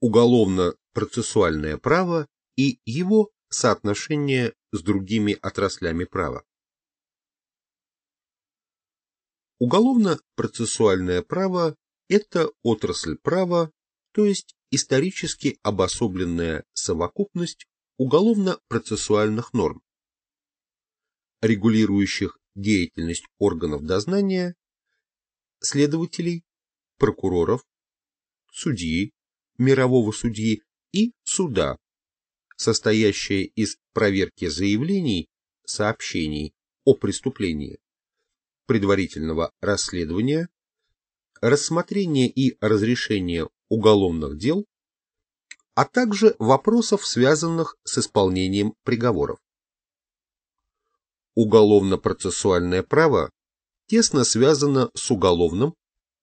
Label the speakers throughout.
Speaker 1: Уголовно-процессуальное право и его соотношение с другими отраслями права. Уголовно-процессуальное право – это отрасль права, то есть исторически обособленная совокупность уголовно-процессуальных норм, регулирующих деятельность органов дознания, следователей, прокуроров, судьи, мирового судьи и суда, состоящая из проверки заявлений, сообщений о преступлении, предварительного расследования, рассмотрения и разрешения уголовных дел, а также вопросов, связанных с исполнением приговоров. Уголовно-процессуальное право тесно связано с уголовным,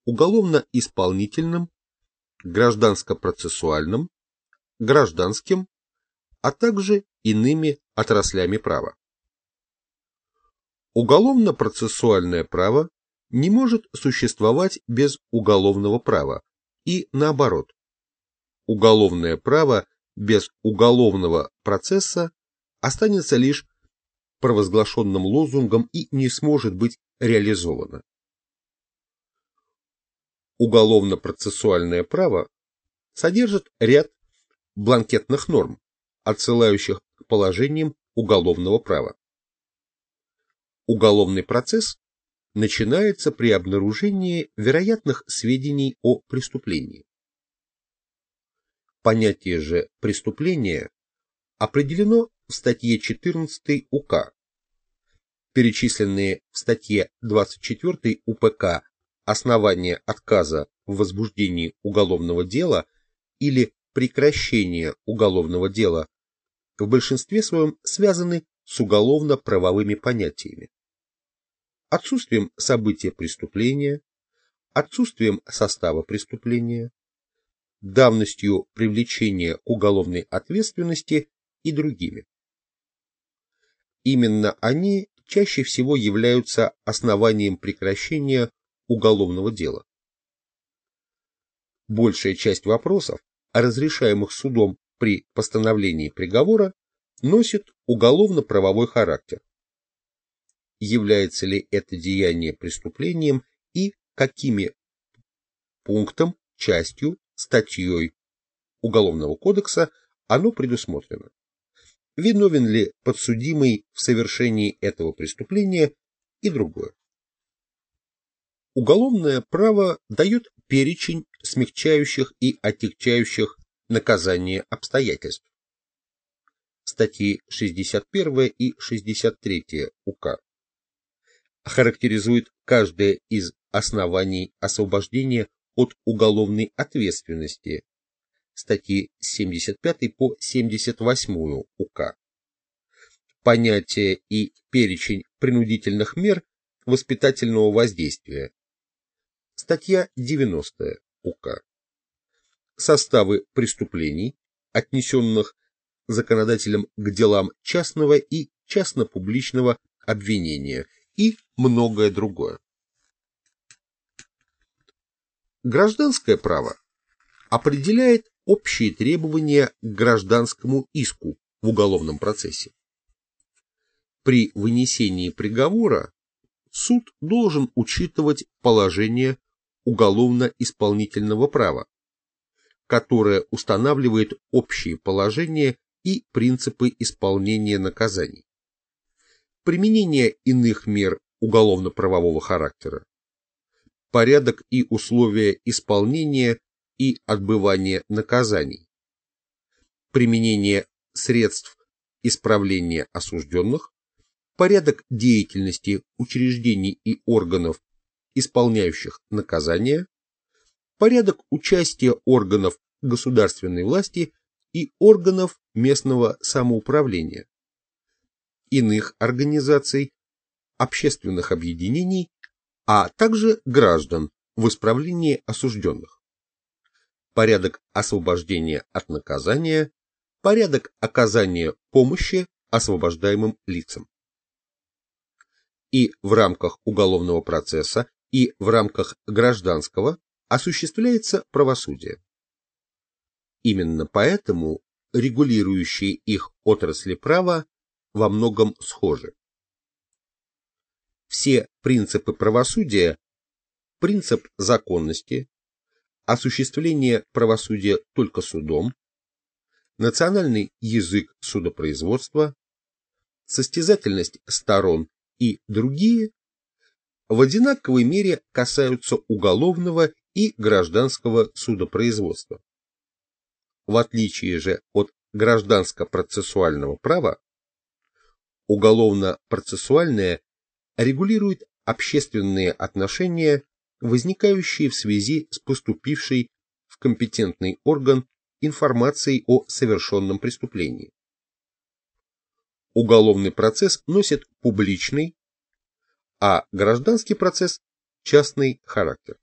Speaker 1: уголовно-исполнительным, гражданско-процессуальным, гражданским, а также иными отраслями права. Уголовно-процессуальное право не может существовать без уголовного права, и наоборот. Уголовное право без уголовного процесса останется лишь провозглашенным лозунгом и не сможет быть реализовано. Уголовно-процессуальное право содержит ряд бланкетных норм, отсылающих к положениям уголовного права. Уголовный процесс начинается при обнаружении вероятных сведений о преступлении. Понятие же преступления определено в статье 14 УК. Перечисленные в статье 24 УПК основания отказа в возбуждении уголовного дела или прекращения уголовного дела в большинстве своем связаны с уголовно-правовыми понятиями. Отсутствием события преступления, отсутствием состава преступления, давностью привлечения уголовной ответственности и другими. Именно они чаще всего являются основанием прекращения уголовного дела. Большая часть вопросов, разрешаемых судом при постановлении приговора, носит уголовно-правовой характер. Является ли это деяние преступлением и какими пунктом, частью, статьей Уголовного кодекса оно предусмотрено. Виновен ли подсудимый в совершении этого преступления и другое. Уголовное право дает перечень смягчающих и отягчающих наказание обстоятельств. Статьи 61 и 63 УК характеризует каждое из оснований освобождения от уголовной ответственности. Статьи с 75 по 78 УК. Понятие и перечень принудительных мер воспитательного воздействия Статья 90 УК. Составы преступлений, отнесенных законодателем к делам частного и частно-публичного обвинения и многое другое. Гражданское право определяет общие требования к гражданскому иску в уголовном процессе. При вынесении приговора суд должен учитывать положение уголовно-исполнительного права, которое устанавливает общие положения и принципы исполнения наказаний. Применение иных мер уголовно-правового характера, порядок и условия исполнения и отбывания наказаний, применение средств исправления осужденных, порядок деятельности учреждений и органов исполняющих наказания, порядок участия органов государственной власти и органов местного самоуправления, иных организаций, общественных объединений, а также граждан в исправлении осужденных, порядок освобождения от наказания, порядок оказания помощи освобождаемым лицам. И в рамках уголовного процесса и в рамках гражданского осуществляется правосудие. Именно поэтому регулирующие их отрасли права во многом схожи. Все принципы правосудия, принцип законности, осуществление правосудия только судом, национальный язык судопроизводства, состязательность сторон и другие в одинаковой мере касаются уголовного и гражданского судопроизводства. В отличие же от гражданско-процессуального права, уголовно-процессуальное регулирует общественные отношения, возникающие в связи с поступившей в компетентный орган информацией о совершенном преступлении. Уголовный процесс носит публичный, а гражданский процесс – частный характер.